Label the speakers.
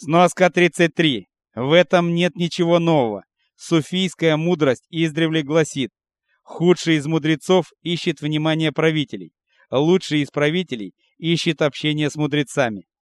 Speaker 1: Сноска 33. В этом нет ничего нового. Суфийская мудрость издревле гласит, худший из мудрецов ищет внимания правителей, лучший из правителей ищет общения с мудрецами.